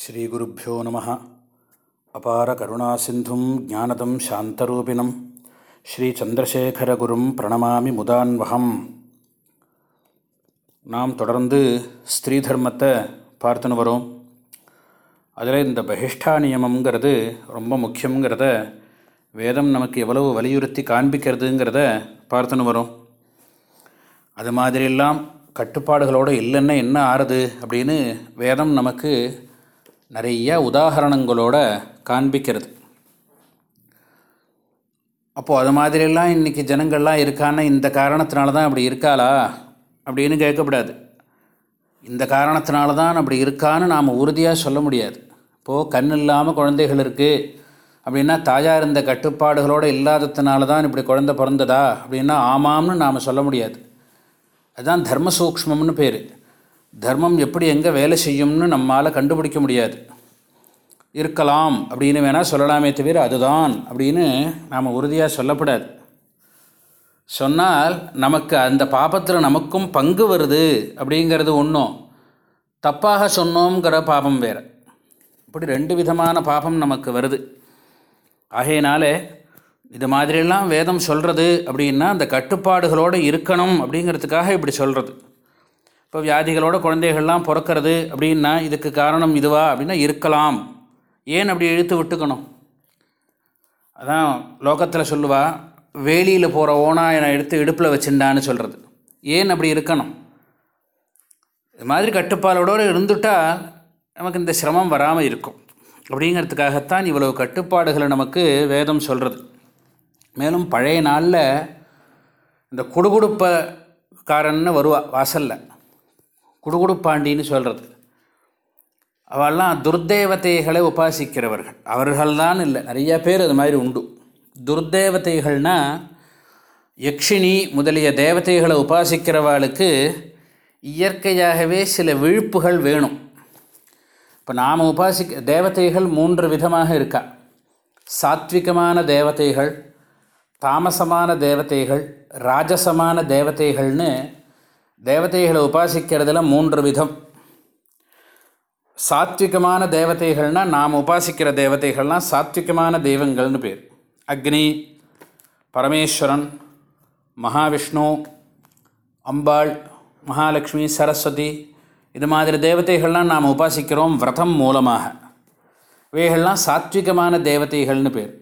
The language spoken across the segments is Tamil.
ஸ்ரீகுருப்போ நம. அபார கருணா சிந்தும் ஜானதம் சாந்தரூபிணம். ஸ்ரீச்சந்திரசேகரகுரும் பிரணமாமி முதான்வகம். நாம் தொடர்ந்து ஸ்திரீ தர்மத்தை பார்த்துன்னு வரோம். அதில் இந்த பகிஷ்டா நியமங்கிறது ரொம்ப முக்கியங்கிறத வேதம் நமக்கு எவ்வளவு வலியுறுத்தி காண்பிக்கிறதுங்கிறத பார்த்துன்னு வரோம். அது மாதிரியெல்லாம் கட்டுப்பாடுகளோடு இல்லைன்னா என்ன ஆறுது அப்படின்னு வேதம் நமக்கு நிறைய உதாகரணங்களோட காண்பிக்கிறது. அப்போது அது மாதிரியெல்லாம் இன்றைக்கி ஜனங்கள்லாம் இருக்கான்னு இந்த காரணத்தினால தான் அப்படி இருக்காளா? அப்படின்னு கேட்கக்கூடாது இந்த காரணத்தினால தான் அப்படி இருக்கான்னு நாம் உறுதியாக சொல்ல முடியாது. இப்போது கண் இல்லாமல் குழந்தைகள் இருக்குது அப்படின்னா தாயாக இருந்த கட்டுப்பாடுகளோடு இல்லாததுனால தான் இப்படி குழந்தை பிறந்ததா? அப்படின்னா ஆமாம்னு நாம் சொல்ல முடியாது. அதுதான் தர்ம சூக்ஷ்மம்னு பேர். தர்மம் எப்படி எங்கே வேலை செய்யும்னு நம்மால் கண்டுபிடிக்க முடியாது. இருக்கலாம் அப்படின்னு வேணால் சொல்லலாமே தவிர அதுதான் அப்படின்னு நாம் உறுதியாக சொல்லப்படாது. சொன்னால் நமக்கு அந்த பாபத்தில் நமக்கும் பங்கு வருது அப்படிங்கிறது ஒன்றும் தப்பாக சொன்னோங்கிற பாபம் வேறு. இப்படி ரெண்டு விதமான பாபம் நமக்கு வருது. ஆகையினாலே இது மாதிரியெல்லாம் வேதம் சொல்கிறது அப்படின்னா அந்த கட்டுப்பாடுகளோடு இருக்கணும் அப்படிங்கிறதுக்காக இப்படி சொல்கிறது இப்போ வியாதிகளோட குழந்தைகள்லாம் பிறக்கிறது அப்படின்னா இதுக்கு காரணம் இதுவா? அப்படின்னா இருக்கலாம். ஏன் அப்படி இழுத்து விட்டுக்கணும்? அதான் லோகத்தில் சொல்லுவா வேலியில் போகிற ஓனாய் நான் எடுத்து இடுப்பில் வச்சுட்டான்னு சொல்கிறது ஏன் அப்படி இருக்கணும்? இது மாதிரி கட்டுப்பாடோடு இருந்துட்டால் நமக்கு இந்த சிரமம் வராமல் இருக்கும். அப்படிங்கிறதுக்காகத்தான் இவ்வளவு கட்டுப்பாடுகளை நமக்கு வேதம் சொல்கிறது மேலும் பழைய நாளில் இந்த குடுகுடுப்பக்காரன்னு வருவா வாசலில். குடுகுடுப்பாண்டின்னு சொல்கிறது அவெல்லாம் துர்தேவதைகளை உபாசிக்கிறவர்கள். அவர்கள்தான் இல்லை நிறைய பேர் அது மாதிரி உண்டு. துர்தேவதைகள்னால் யக்ஷினி முதலிய தேவதைகளை உபாசிக்கிறவாளுக்கு இயற்கையாகவே சில விழுப்புகள் வேணும். இப்போ நாம் உபாசிக்க தேவதைகள் மூன்று விதமாக இருக்கா. சாத்விகமான தேவதைகள் தாமசமான தேவதைகள் ராஜசமான தேவதைகள்னு தேவதைகளை உபாசிக்கிறதுல மூன்று விதம். சாத்விகமான தேவதைகள்னால் நாம் உபாசிக்கிற தேவதைகள்லாம் சாத்விகமான தெய்வங்கள்னு பேர். அக்னி பரமேஸ்வரன் மகாவிஷ்ணு அம்பாள் மகாலட்சுமி சரஸ்வதி இது மாதிரி தேவதைகள்லாம் நாம் உபாசிக்கிறோம் விரதம் மூலமாக. இவைகள்லாம் சாத்விகமான தேவதைகள்னு பேர்.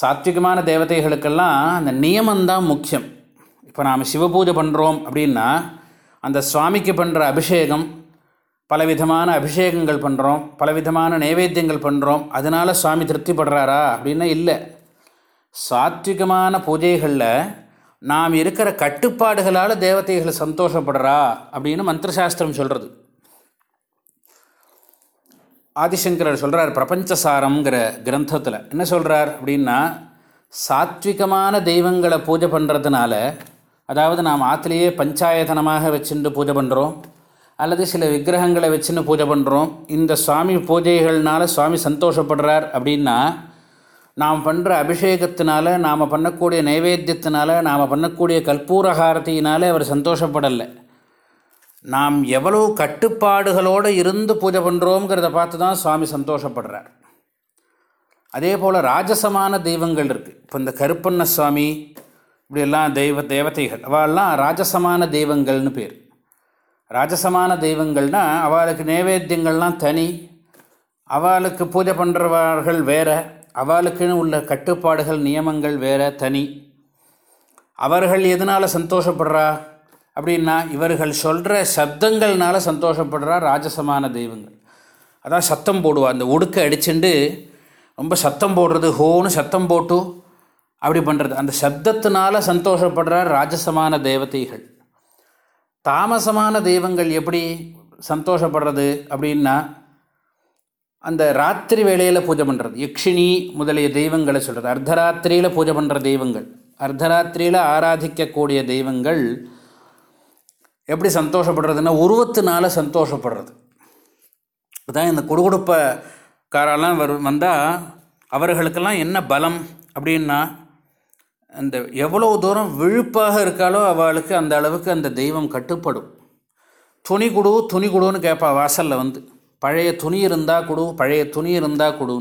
சாத்விகமான தேவதைகளுக்கெல்லாம் அந்த நியமந்தான் முக்கியம். இப்போ நாம் சிவபூஜை பண்ணுறோம் அப்படின்னா அந்த சுவாமிக்கு பண்ணுற அபிஷேகம் பலவிதமான அபிஷேகங்கள் பண்ணுறோம் பலவிதமான நைவேத்தியங்கள் பண்ணுறோம் அதனால் சுவாமி திருப்திப்படுறாரா அப்படின்னா இல்லை. சாத்விகமான பூஜைகளில் நாம் இருக்கிற கட்டுப்பாடுகளால் தேவதைகள் சந்தோஷப்படுறா அப்படின்னு மந்திரசாஸ்திரம் சொல்கிறது ஆதிசங்கரர் சொல்கிறார் பிரபஞ்சசாரம்ங்கிற கிரந்தத்தில். என்ன சொல்கிறார் அப்படின்னா சாத்விகமான தெய்வங்களை பூஜை பண்ணுறதுனால அதாவது நாம் ஆற்றுலேயே பஞ்சாயத்தனமாக வச்சுட்டு பூஜை பண்ணுறோம் அல்லது சில விக்கிரகங்களை வச்சுன்னு பூஜை பண்ணுறோம் இந்த சுவாமி பூஜைகள்னால சுவாமி சந்தோஷப்படுறார் அப்படின்னா நாம் பண்ணுற அபிஷேகத்தினால நாம் பண்ணக்கூடிய நைவேத்தியத்தினால நாம் பண்ணக்கூடிய கற்பூரகாரத்தினால அவர் சந்தோஷப்படலை. நாம் எவ்வளோ கட்டுப்பாடுகளோடு இருந்து பூஜை பண்ணுறோங்கிறத பார்த்து தான் சுவாமி சந்தோஷப்படுறார். அதே போல் ராஜசமான தெய்வங்கள் இருக்குது இப்போ இந்த கருப்பண்ண சுவாமி இப்படியெல்லாம் தெய்வ தேவதைகள். அவெல்லாம் ராஜசமான தெய்வங்கள்னு பேர். ராஜசமான தெய்வங்கள்னால் அவளுக்கு நைவேத்தியங்கள்லாம் தனி. அவளுக்கு பூஜை பண்ணுறவர்கள் வேறு. அவளுக்குன்னு உள்ள கட்டுப்பாடுகள் நியமங்கள் வேறு தனி. அவர்கள் எதனால் சந்தோஷப்படுறா? அப்படின்னா இவர்கள் சொல்கிற சப்தங்கள்னால சந்தோஷப்படுறா ராஜசமான தெய்வங்கள். அதான் சத்தம் போடுவா. அந்த ஒடுக்கை அடிச்சுண்டு ரொம்ப சத்தம் போடுறது ஹோன்னு சத்தம் போட்டு அப்படி பண்ணுறது அந்த சப்தத்தினால சந்தோஷப்படுறார் ராஜசமான தேவதைகள். தாமசமான தெய்வங்கள் எப்படி சந்தோஷப்படுறது அப்படின்னா அந்த ராத்திரி வேளையில் பூஜை பண்ணுறது யக்ஷினி முதலிய தெய்வங்களை சொல்கிறது அர்த்தராத்திரியில் பூஜை பண்ணுற தெய்வங்கள். அர்த்தராத்திரியில் ஆராதிக்கக்கூடிய தெய்வங்கள் எப்படி சந்தோஷப்படுறதுன்னா உருவத்தினால சந்தோஷப்படுறது. அதான் இந்த குடுகுடுப்பக்காரெல்லாம் வரு வந்தால் அவர்களுக்கெல்லாம் என்ன பலம் அப்படின்னா அந்த எவ்வளோ தூரம் விழுப்பாக இருக்காளோ அவளுக்கு அந்த அளவுக்கு அந்த தெய்வம் கட்டுப்படும். துணி கொடு துணி கொடுன்னு கேட்பா வாசலில் வந்து. பழைய துணி இருந்தால் கொடு பழைய துணி இருந்தால் கொடு.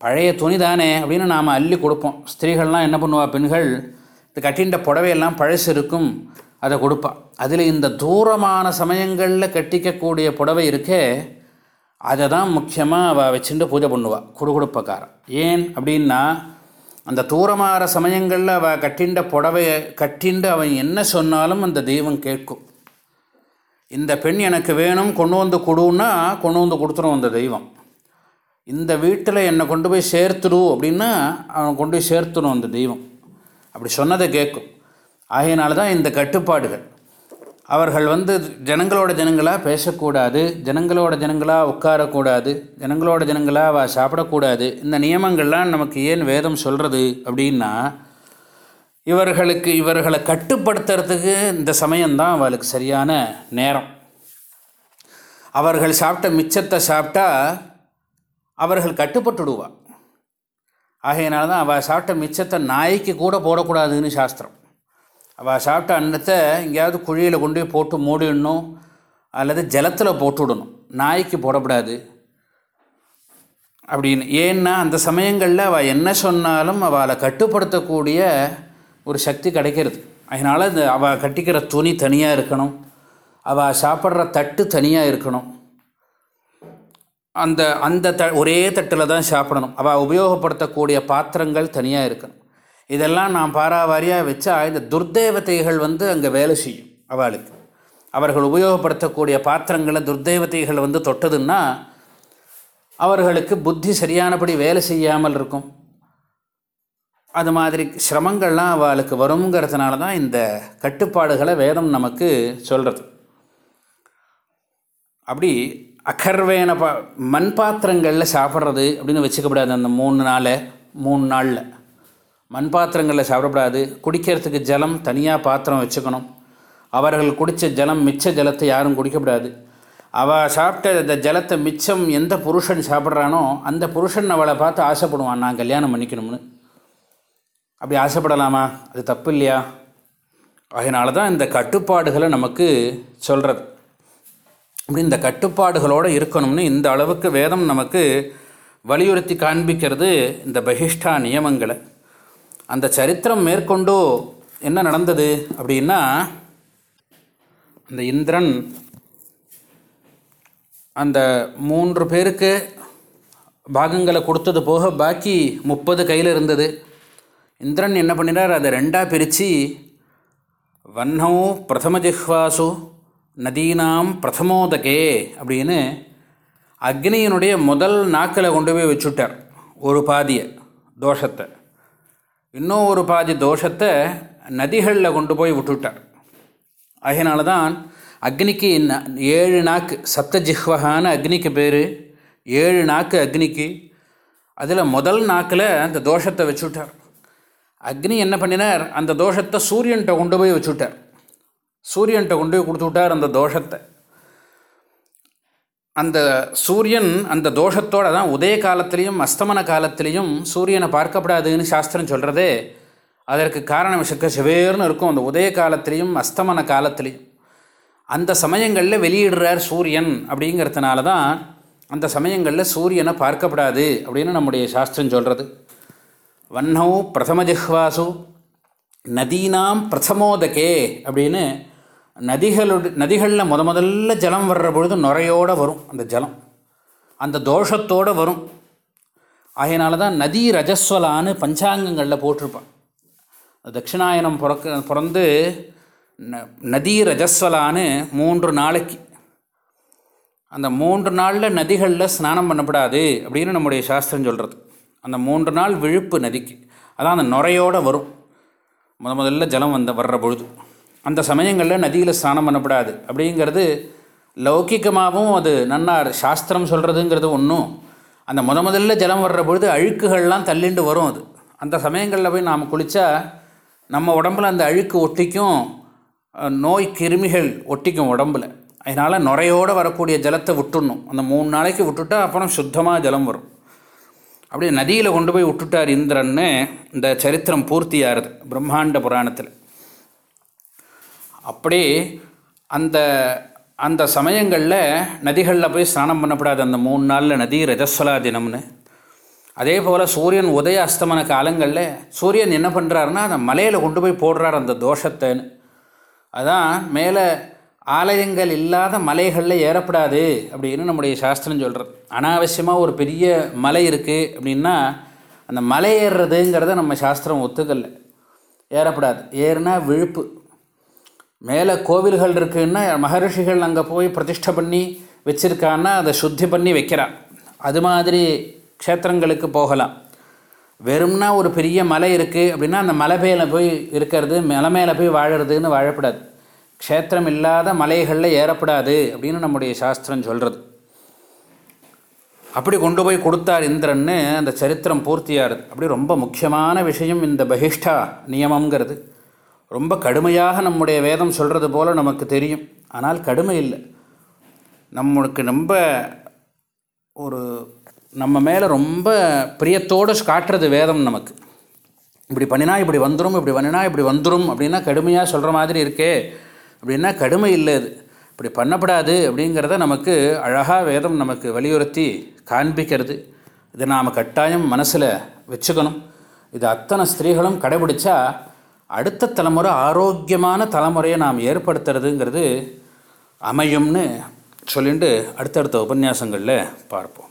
பழைய துணி தானே அப்படின்னு நாம் அள்ளி கொடுப்போம். ஸ்திரீகள்லாம் என்ன பண்ணுவா பெண்கள் இந்த கட்டின்ற புடவையெல்லாம் பழசு இருக்கும் அதை கொடுப்பா. அதில் இந்த தூரமான சமயங்களில் கட்டிக்கக்கூடிய புடவை இருக்கே அதை தான் முக்கியமாக அவள் வச்சுட்டு பூஜை பண்ணுவாள் குடுகுடுப்பக்காரன் ஏன் அப்படின்னா அந்த தூரமாகிற சமயங்களில் அவள் கட்டின்ற புடவையை கட்டிண்டு அவன் என்ன சொன்னாலும் அந்த தெய்வம் கேட்கும். இந்த பெண் எனக்கு வேணும் கொண்டு வந்து கொடுன்னா கொண்டு வந்து கொடுத்துரும் அந்த தெய்வம். இந்த வீட்டில் என்னை கொண்டு போய் சேர்த்துடு அப்படின்னா அவன் கொண்டு போய் சேர்த்துடும் அந்த தெய்வம். அப்படி சொன்னதை கேட்கும். ஆகையினால தான் இந்த கட்டுப்பாடுகள். அவர்கள் வந்து ஜனங்களோட ஜனங்களாக பேசக்கூடாது ஜனங்களோட ஜனங்களாக உட்காரக்கூடாது ஜனங்களோட ஜனங்களாக அவ சாப்பிடக்கூடாது. இந்த நியமங்கள்லாம் நமக்கு ஏன் வேதம் சொல்கிறது அப்படின்னா இவர்களுக்கு இவர்களை கட்டுப்படுத்துறதுக்கு இந்த சமயம்தான் அவளுக்கு சரியான நேரம். அவர்கள் சாப்பிட்ட மிச்சத்தை சாப்பிட்டா அவர்கள் கட்டுப்பட்டுடுவா ஆகையினால தான் அவள் சாப்பிட்ட மிச்சத்தை நாய்க்கு கூட போடக்கூடாதுன்னு சாஸ்திரம். அவள் சாப்பிட்ட அன்னத்தை எங்கேயாவது குழியில் கொண்டு போய் போட்டு மூடிடணும் அல்லது ஜலத்தில் போட்டுவிடணும் நாய்க்கு போடக்கூடாது அப்படின்னு. ஏன்னா அந்த சமயங்களில் அவள் என்ன சொன்னாலும் அவளை கட்டுப்படுத்தக்கூடிய ஒரு சக்தி கிடைக்கிறது. அதனால் இந்த அவள் கட்டிக்கிற துணி தனியாக இருக்கணும். அவள் சாப்பிட்ற தட்டு தனியாக இருக்கணும். அந்த அந்த த ஒரே தட்டில் தான் சாப்பிடணும். அவள் உபயோகப்படுத்தக்கூடிய பாத்திரங்கள் தனியாக இருக்கணும். இதெல்லாம் நான் பாராவாரியாக வச்சா இந்த துர்தேவதைகள் வந்து அங்கே வேலை செய்யும் அவளுக்கு. அவர்கள் உபயோகப்படுத்தக்கூடிய பாத்திரங்களை துர்தேவதைகள் வந்து தொட்டதுன்னா அவர்களுக்கு புத்தி சரியானபடி வேலை செய்யாமல் இருக்கும். அது மாதிரி சிரமங்கள்லாம் அவளுக்கு வருங்கிறதுனால தான் இந்த கட்டுப்பாடுகளை வேதம் நமக்கு சொல்கிறது அப்படி அகர்வேன பா மண் பாத்திரங்களில் சாப்பிட்றது அப்படின்னு வச்சுக்கப்படாது அந்த மூணு நாளை மூணு நாளில். மண் பாத்திரங்களில் சாப்பிடக்கூடாது குடிக்கிறதுக்கு ஜலம் தனியாக பாத்திரம் வச்சுக்கணும். அவர்கள் குடித்த ஜலம் மிச்ச ஜலத்தை யாரும் குடிக்கக்கூடாது அவள் சாப்பிட்ட இந்த ஜலத்தை மிச்சம் எந்த புருஷன் சாப்பிட்றானோ அந்த புருஷன் அவளை பார்த்து ஆசைப்படுவான் நான் கல்யாணம் பண்ணிக்கணும்னு. அப்படி ஆசைப்படலாமா? அது தப்பு இல்லையா? அதனால தான் இந்த கட்டுப்பாடுகளை நமக்கு சொல்கிறது அப்படி இந்த கட்டுப்பாடுகளோடு இருக்கணும்னு இந்த அளவுக்கு வேதம் நமக்கு வலியுறுத்தி காண்பிக்கிறது இந்த பகிஷ்டா நியமங்களை. அந்த சரித்திரம் மேற்கொண்டு என்ன நடந்தது அப்படின்னா அந்த இந்திரன் அந்த மூன்று பேருக்கு பாகங்களை கொடுத்தது போக பாக்கி முப்பது கையில் இருந்தது. இந்திரன் என்ன பண்ணினார்? அதை ரெண்டாக பிரித்து வன்னௌ பிரதம ஜிஹ்வாசு நதீனாம் பிரதமோதகே அப்படின்னு அக்னியினுடைய முதல் நாக்கில் கொண்டு போய் வச்சுட்டார். ஒரு பாதியை தோஷத்தை. இன்னும் ஒரு பாதி தோஷத்தை நதிகளில் கொண்டு போய் விட்டுவிட்டார் அதனால தான் அக்னிக்கு ந- ஏழு நாக்கு சப்த ஜிஹ்வகான அக்னிக்கு பேர் ஏழு நாக்கு அக்னிக்கு. அதில் முதல் நாக்கில் அந்த தோஷத்தை வச்சுட்டார். அக்னி என்ன பண்ணினார்? அந்த தோஷத்தை சூரியன்கிட்ட கொண்டு போய் வச்சுட்டார். சூரியன்கிட்ட கொண்டு போய் கொடுத்து விட்டார் அந்த தோஷத்தை. அந்த சூரியன் அந்த தோஷத்தோடு தான் உதய காலத்திலையும் அஸ்தமன காலத்திலையும் சூரியனை பார்க்கப்படாதுன்னு சாஸ்திரம் சொல்கிறதே அதற்கு காரணம் சிக்க சிவேர்னு இருக்கும். அந்த உதய காலத்திலையும் அஸ்தமன காலத்திலையும். அந்த சமயங்களில் வெளியிடுறார் சூரியன் அப்படிங்கிறதுனால தான் அந்த சமயங்களில் சூரியனை பார்க்கப்படாது அப்படின்னு நம்முடைய சாஸ்திரம் சொல்கிறது வன்னௌ பிரதம ஜிஹ்வாசு நதீனாம் பிரதமோதகே அப்படின்னு நதிகளோட நதிகளில் முத முதல்ல ஜலம் வர்ற பொழுது நுரையோடு வரும் அந்த ஜலம். அந்த தோஷத்தோடு வரும். அதனால தான் நதி ரஜஸ்வலான்னு பஞ்சாங்கங்களில் போட்டிருப்பான் தட்சிணாயனம் பிறக்க பிறந்து ந- நதி ரஜஸ்வலான்னு மூன்று நாளைக்கு. அந்த மூன்று நாளில் நதிகளில் ஸ்நானம் பண்ணப்படாது அப்படின்னு நம்முடைய சாஸ்திரம் சொல்கிறது அந்த மூன்று நாள் விழுப்பு நதிக்கு. அதான் அந்த நுரையோடு வரும். முத முதல்ல ஜலம் வந்த வர்ற பொழுது. அந்த சமயங்களில் நதியில் ஸ்நானம் பண்ணப்படாது. அப்படிங்கிறது லௌகிகமாகவும் அது நன்னார் சாஸ்திரம் சொல்கிறதுங்கிறது ஒன்றும் அந்த முத முதல்ல ஜலம் வர்ற பொழுது அழுக்குகள்லாம் தள்ளிண்டு வரும் அது. அந்த சமயங்களில் போய் நாம் குளித்தா நம்ம உடம்புல அந்த அழுக்கு ஒட்டிக்கும் நோய் கிருமிகள் ஒட்டிக்கும் உடம்புல. அதனால் நுரையோடு வரக்கூடிய ஜலத்தை விட்டுடணும். அந்த மூணு நாளைக்கு விட்டுட்டா அப்புறம் சுத்தமாக ஜலம் வரும். அப்படியே நதியில் கொண்டு போய் விட்டுட்டார் இந்திரன்னு இந்த சரித்திரம் பூர்த்தியாகிறது பிரம்மாண்ட புராணத்தில். அப்படியே அந்த அந்த சமயங்களில் நதிகளில் போய் ஸ்நானம் பண்ணக்கூடாது அந்த மூணு நாளில் நதி ரஜஸ்வலா தினம்னு. அதே போல் சூரியன் உதய அஸ்தமன காலங்களில் சூரியன் என்ன பண்ணுறாருன்னா அந்த மலையில் கொண்டு போய் போடுறார் அந்த தோஷத்தைன்னு. அதான் மேலே ஆலயங்கள் இல்லாத மலைகளில் ஏறப்படாது அப்படின்னு நம்முடைய சாஸ்திரம் சொல்கிறது அனாவசியமாக ஒரு பெரிய மலை இருக்குது அப்படின்னா அந்த மலை ஏறுறதுங்கிறத நம்ம சாஸ்திரம் ஒத்துக்கல. ஏறப்படாது. ஏறுனா விழுப்பு. மேலே கோவில்கள் இருக்குன்னா மகரிஷிகள் அங்கே போய் பிரதிஷ்டை பண்ணி வச்சுருக்கான்னா அதை சுத்தி பண்ணி வைக்கிறான் அது மாதிரி க்ஷேத்திரங்களுக்கு போகலாம். வெறும்னா ஒரு பெரிய மலை இருக்குது அப்படின்னா அந்த மலை மேலே போய் இருக்கிறது மலை மேலே போய் வாழறதுன்னு வாழப்படாது. க்ஷேத்திரம் இல்லாத மலைகளில் ஏறப்படாது அப்படின்னு நம்முடைய சாஸ்திரம் சொல்கிறது அப்படி கொண்டு போய் கொடுத்தார் இந்திரன்னு அந்த சரித்திரம் பூர்த்தியாகிறது அப்படி ரொம்ப முக்கியமான விஷயம் இந்த பகிஷ்டா நியமங்கிறது ரொம்ப கடுமையாக நம்முடைய வேதம் சொல்கிறது போல் நமக்கு தெரியும். ஆனால் கடுமை இல்லை. நம்மளுக்கு ரொம்ப ஒரு நம்ம மேலே ரொம்ப பிரியத்தோடு காட்டுறது வேதம் நமக்கு. இப்படி பண்ணினா இப்படி வந்துடும் இப்படி பண்ணினா இப்படி வந்துடும் அப்படின்னா கடுமையாக சொல்கிற மாதிரி இருக்கே. அப்படின்னா கடுமை இல்லை அது. இப்படி பண்ணப்படாது அப்படிங்கிறத நமக்கு அழகாக வேதம் நமக்கு வலியுறுத்தி காண்பிக்கிறது. இதை நாம் கட்டாயம் மனசில் வச்சுக்கணும். இது அத்தனை ஸ்திரீகளும் கடைபிடிச்சா அடுத்த தலைமுறை ஆரோக்கியமான தலைமுறையை நாம் ஏற்படுத்துறதுங்கிறது அமையும்னு சொல்லிட்டு அடுத்தடுத்த உபன்யாசங்களில் பார்ப்போம்.